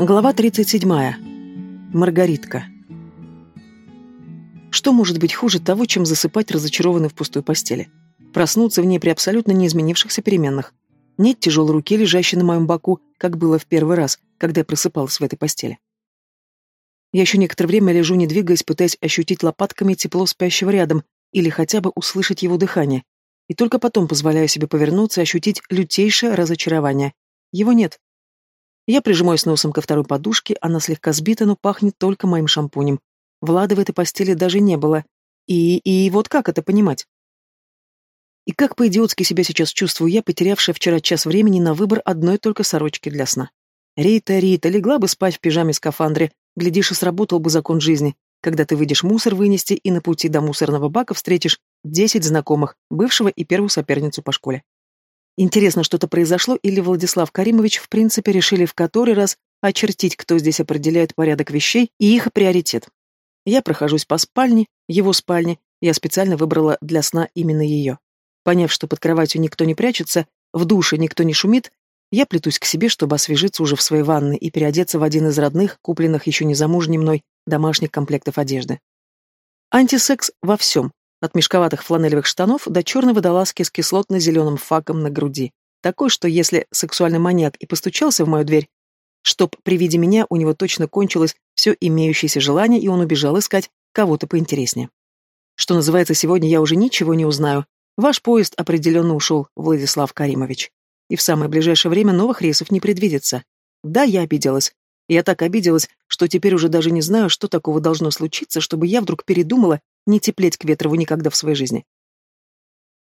Глава 37. Маргаритка. Что может быть хуже того, чем засыпать разочарованный в пустой постели? Проснуться в ней при абсолютно неизменившихся переменных. Нет тяжелой руки, лежащей на моем боку, как было в первый раз, когда я просыпалась в этой постели. Я еще некоторое время лежу, не двигаясь, пытаясь ощутить лопатками тепло спящего рядом или хотя бы услышать его дыхание. И только потом позволяю себе повернуться и ощутить лютейшее разочарование. Его нет. Я прижимаюсь носом ко второй подушке, она слегка сбита, но пахнет только моим шампунем. Влада в этой постели даже не было. И, и вот как это понимать? И как по-идиотски себя сейчас чувствую я, потерявшая вчера час времени на выбор одной только сорочки для сна. Рита, Рита, легла бы спать в пижаме-скафандре, глядишь, и сработал бы закон жизни, когда ты выйдешь мусор вынести и на пути до мусорного бака встретишь десять знакомых, бывшего и первую соперницу по школе. Интересно, что-то произошло, или Владислав Каримович в принципе решили в который раз очертить, кто здесь определяет порядок вещей и их приоритет. Я прохожусь по спальне, его спальне, я специально выбрала для сна именно ее. Поняв, что под кроватью никто не прячется, в душе никто не шумит, я плетусь к себе, чтобы освежиться уже в своей ванной и переодеться в один из родных, купленных еще не замужней мной, домашних комплектов одежды. Антисекс во всем, от мешковатых фланелевых штанов до черной водолазки с кислотно-зеленым факом на груди. Такой, что если сексуальный маньяк и постучался в мою дверь, чтоб при виде меня у него точно кончилось все имеющееся желание, и он убежал искать кого-то поинтереснее. Что называется, сегодня я уже ничего не узнаю. Ваш поезд определенно ушел, Владислав Каримович. И в самое ближайшее время новых рейсов не предвидится. Да, я обиделась. Я так обиделась, что теперь уже даже не знаю, что такого должно случиться, чтобы я вдруг передумала не теплеть к Ветрову никогда в своей жизни.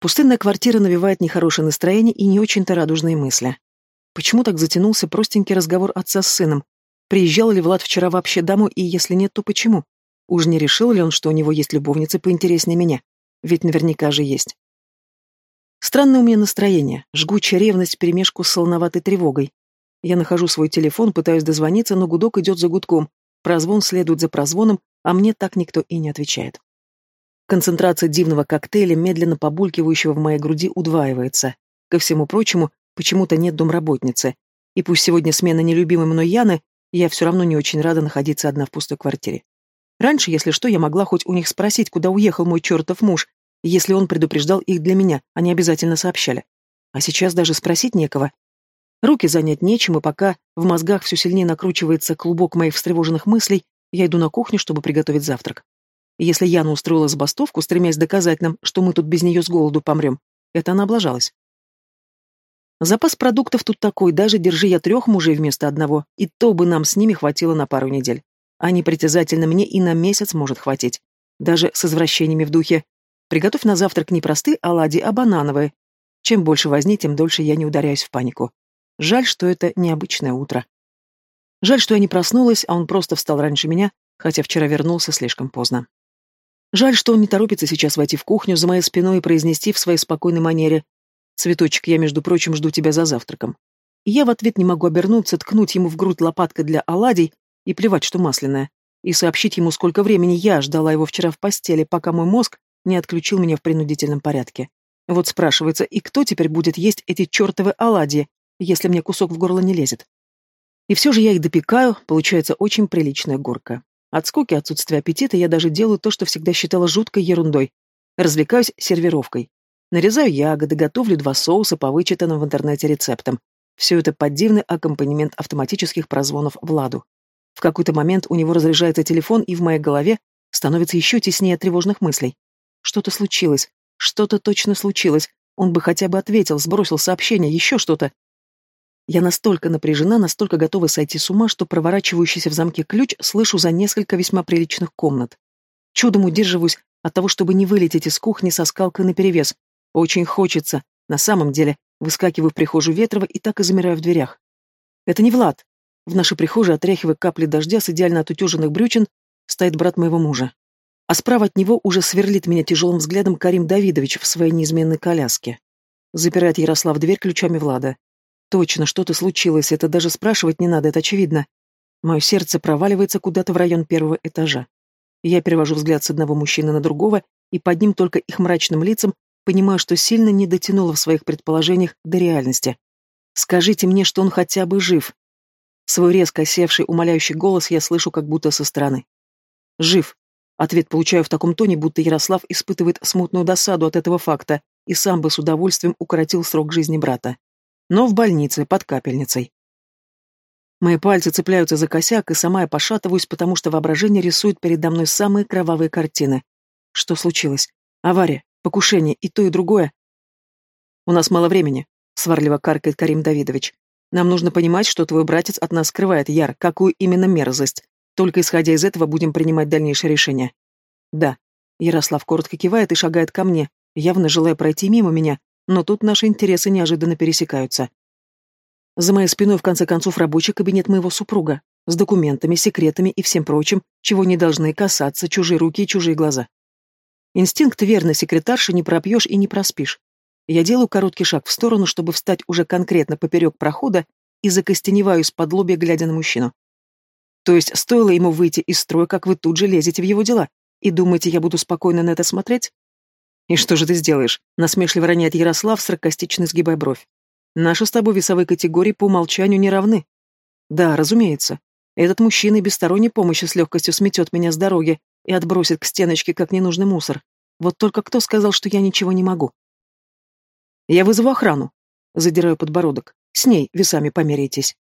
Пустынная квартира навевает нехорошее настроение и не очень-то радужные мысли. Почему так затянулся простенький разговор отца с сыном? Приезжал ли Влад вчера вообще домой, и если нет, то почему? Уж не решил ли он, что у него есть любовница поинтереснее меня? Ведь наверняка же есть. Странное у меня настроение, жгучая ревность перемешку с солоноватой тревогой. Я нахожу свой телефон, пытаюсь дозвониться, но гудок идет за гудком, прозвон следует за прозвоном, а мне так никто и не отвечает. Концентрация дивного коктейля, медленно побулькивающего в моей груди, удваивается. Ко всему прочему, почему-то нет домработницы. И пусть сегодня смена нелюбимой мной Яны, я все равно не очень рада находиться одна в пустой квартире. Раньше, если что, я могла хоть у них спросить, куда уехал мой чертов муж, если он предупреждал их для меня, они обязательно сообщали. А сейчас даже спросить некого. Руки занять нечем, и пока в мозгах все сильнее накручивается клубок моих встревоженных мыслей, я иду на кухню, чтобы приготовить завтрак. Если Яна устроила забастовку, стремясь доказать нам, что мы тут без нее с голоду помрем, это она облажалась. Запас продуктов тут такой, даже держи я трех мужей вместо одного, и то бы нам с ними хватило на пару недель. Они притязательно мне и на месяц может хватить. Даже с извращениями в духе. Приготовь на завтрак не простые оладьи, а банановые. Чем больше возни, тем дольше я не ударяюсь в панику. Жаль, что это необычное утро. Жаль, что я не проснулась, а он просто встал раньше меня, хотя вчера вернулся слишком поздно. Жаль, что он не торопится сейчас войти в кухню за моей спиной и произнести в своей спокойной манере «Цветочек, я, между прочим, жду тебя за завтраком». И я в ответ не могу обернуться, ткнуть ему в грудь лопаткой для оладий и плевать, что масляное, и сообщить ему, сколько времени я ждала его вчера в постели, пока мой мозг не отключил меня в принудительном порядке. Вот спрашивается, и кто теперь будет есть эти чертовы оладьи, если мне кусок в горло не лезет? И все же я их допекаю, получается очень приличная горка. От скуки, отсутствия аппетита я даже делаю то, что всегда считала жуткой ерундой. Развлекаюсь сервировкой. Нарезаю ягоды, готовлю два соуса по вычитанным в интернете рецептам. Все это под дивный аккомпанемент автоматических прозвонов Владу. В какой-то момент у него разряжается телефон, и в моей голове становится еще теснее тревожных мыслей. Что-то случилось. Что-то точно случилось. Он бы хотя бы ответил, сбросил сообщение, еще что-то. Я настолько напряжена, настолько готова сойти с ума, что проворачивающийся в замке ключ слышу за несколько весьма приличных комнат. Чудом удерживаюсь от того, чтобы не вылететь из кухни со скалкой наперевес. Очень хочется. На самом деле, выскакиваю в прихожую Ветрова и так и замираю в дверях. Это не Влад. В нашей прихожей, отряхивая капли дождя с идеально отутюженных брючин, стоит брат моего мужа. А справа от него уже сверлит меня тяжелым взглядом Карим Давидович в своей неизменной коляске. Запирает Ярослав дверь ключами Влада. Точно, что-то случилось, это даже спрашивать не надо, это очевидно. Мое сердце проваливается куда-то в район первого этажа. Я перевожу взгляд с одного мужчины на другого, и под ним только их мрачным лицам понимаю, что сильно не дотянула в своих предположениях до реальности. Скажите мне, что он хотя бы жив. Свой резко севший, умоляющий голос я слышу как будто со стороны. «Жив». Ответ получаю в таком тоне, будто Ярослав испытывает смутную досаду от этого факта и сам бы с удовольствием укоротил срок жизни брата. Но в больнице, под капельницей. Мои пальцы цепляются за косяк, и сама я пошатываюсь, потому что воображение рисует передо мной самые кровавые картины. Что случилось? Авария, покушение, и то, и другое. У нас мало времени, сварливо каркает Карим Давидович. Нам нужно понимать, что твой братец от нас скрывает, Яр, какую именно мерзость. Только исходя из этого будем принимать дальнейшее решение. Да. Ярослав коротко кивает и шагает ко мне, явно желая пройти мимо меня, но тут наши интересы неожиданно пересекаются. За моей спиной, в конце концов, рабочий кабинет моего супруга, с документами, секретами и всем прочим, чего не должны касаться чужие руки и чужие глаза. Инстинкт верной секретарши не пропьешь и не проспишь. Я делаю короткий шаг в сторону, чтобы встать уже конкретно поперек прохода и закостеневаю из-под лобья, глядя на мужчину. То есть стоило ему выйти из строя, как вы тут же лезете в его дела, и думаете, я буду спокойно на это смотреть? И что же ты сделаешь? Насмешливо роняет Ярослав, саркастично сгибая бровь. Наши с тобой весовые категории по умолчанию не равны. Да, разумеется. Этот мужчина без сторонней помощи с легкостью сметет меня с дороги и отбросит к стеночке, как ненужный мусор. Вот только кто сказал, что я ничего не могу? Я вызову охрану. Задираю подбородок. С ней весами померяйтесь.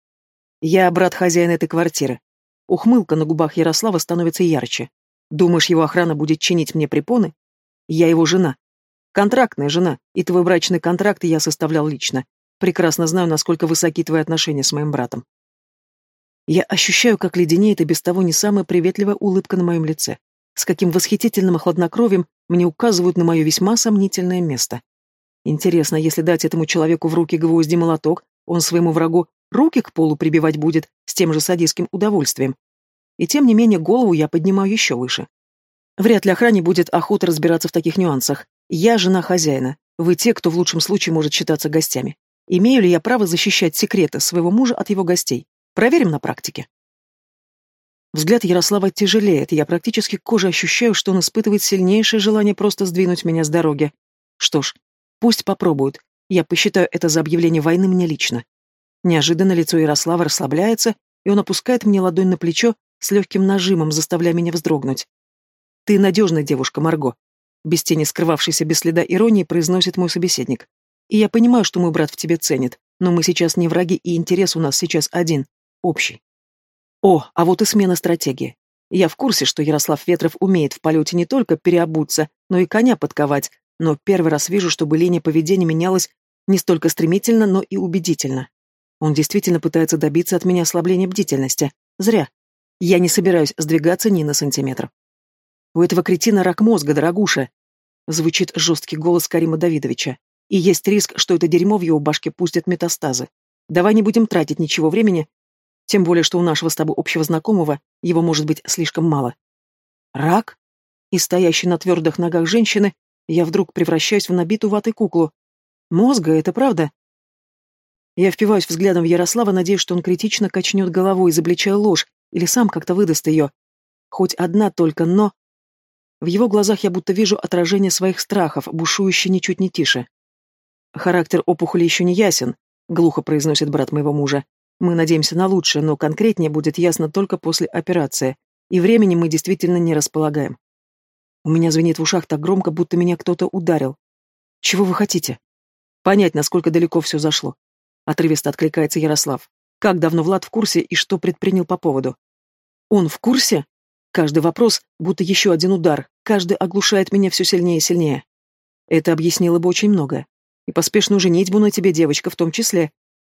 Я брат хозяина этой квартиры. Ухмылка на губах Ярослава становится ярче. Думаешь, его охрана будет чинить мне препоны? Я его жена. Контрактная жена, и твой брачный контракт я составлял лично. Прекрасно знаю, насколько высоки твои отношения с моим братом. Я ощущаю, как леденеет и без того не самая приветливая улыбка на моем лице. С каким восхитительным хладнокровием мне указывают на мое весьма сомнительное место. Интересно, если дать этому человеку в руки гвозди молоток, он своему врагу руки к полу прибивать будет с тем же садистским удовольствием. И тем не менее голову я поднимаю еще выше. Вряд ли охране будет охота разбираться в таких нюансах. Я жена хозяина. Вы те, кто в лучшем случае может считаться гостями. Имею ли я право защищать секреты своего мужа от его гостей? Проверим на практике. Взгляд Ярослава тяжелеет, и я практически кожей ощущаю, что он испытывает сильнейшее желание просто сдвинуть меня с дороги. Что ж, Пусть попробуют. Я посчитаю это за объявление войны мне лично. Неожиданно лицо Ярослава расслабляется, и он опускает мне ладонь на плечо с легким нажимом, заставляя меня вздрогнуть. «Ты надежная девушка, Марго», — без тени скрывавшейся без следа иронии произносит мой собеседник. «И я понимаю, что мой брат в тебе ценит, но мы сейчас не враги, и интерес у нас сейчас один, общий». О, а вот и смена стратегии. Я в курсе, что Ярослав Ветров умеет в полете не только переобуться, но и коня подковать, но первый раз вижу, чтобы линия поведения менялась не столько стремительно, но и убедительно. Он действительно пытается добиться от меня ослабления бдительности. Зря. Я не собираюсь сдвигаться ни на сантиметр. У этого кретина рак мозга, дорогуша. Звучит жесткий голос Карима Давидовича. И есть риск, что это дерьмо в его башке пустит метастазы. Давай не будем тратить ничего времени, тем более, что у нашего с тобой общего знакомого его может быть слишком мало. Рак? И стоящий на твердых ногах женщины я вдруг превращаюсь в набитую ватой куклу. Мозга, это правда? Я впиваюсь взглядом в Ярослава, надеясь, что он критично качнет головой, изобличая ложь, или сам как-то выдаст ее. Хоть одна только, но... В его глазах я будто вижу отражение своих страхов, бушующие ничуть не тише. «Характер опухоли еще не ясен», — глухо произносит брат моего мужа. «Мы надеемся на лучшее, но конкретнее будет ясно только после операции, и времени мы действительно не располагаем. У меня звенит в ушах так громко, будто меня кто-то ударил. Чего вы хотите? Понять, насколько далеко все зашло. Отрывисто откликается Ярослав. Как давно Влад в курсе и что предпринял по поводу? Он в курсе? Каждый вопрос, будто еще один удар, каждый оглушает меня все сильнее и сильнее. Это объяснило бы очень многое. И поспешную женитьбу на тебе, девочка, в том числе.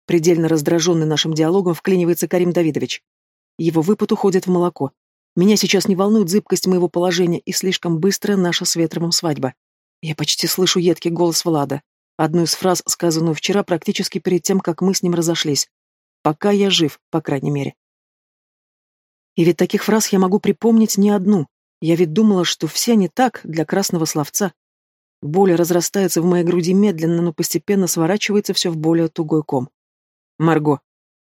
Предельно раздраженный нашим диалогом вклинивается Карим Давидович. Его выпад уходит в молоко. Меня сейчас не волнует зыбкость моего положения и слишком быстрая наша с Ветровым свадьба. Я почти слышу едкий голос Влада. Одну из фраз, сказанную вчера, практически перед тем, как мы с ним разошлись. «Пока я жив, по крайней мере». И ведь таких фраз я могу припомнить не одну. Я ведь думала, что все они так, для красного словца. Боль разрастается в моей груди медленно, но постепенно сворачивается все в более тугой ком. «Марго».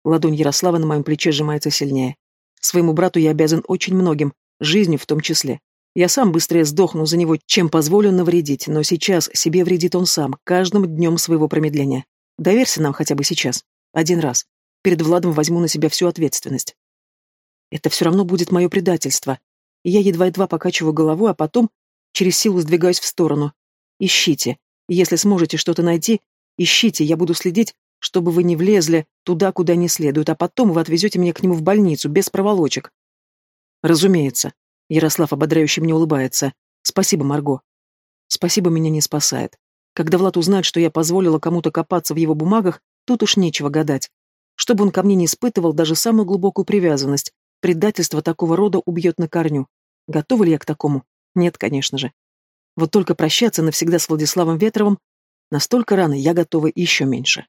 Ладонь Ярослава на моем плече сжимается сильнее. Своему брату я обязан очень многим, жизнью в том числе. Я сам быстрее сдохну за него, чем позволю навредить, но сейчас себе вредит он сам, каждым днем своего промедления. Доверься нам хотя бы сейчас. Один раз. перед Владом возьму на себя всю ответственность. Это все равно будет мое предательство. Я едва-едва покачиваю головой, а потом через силу сдвигаюсь в сторону. Ищите. Если сможете что-то найти, ищите, я буду следить, чтобы вы не влезли туда, куда не следует, а потом вы отвезете меня к нему в больницу, без проволочек. Разумеется. Ярослав ободряюще мне улыбается. Спасибо, Марго. Спасибо меня не спасает. Когда Влад узнает, что я позволила кому-то копаться в его бумагах, тут уж нечего гадать. Чтобы он ко мне не испытывал даже самую глубокую привязанность, предательство такого рода убьет на корню. Готова ли я к такому? Нет, конечно же. Вот только прощаться навсегда с Владиславом Ветровым настолько рано я готова еще меньше.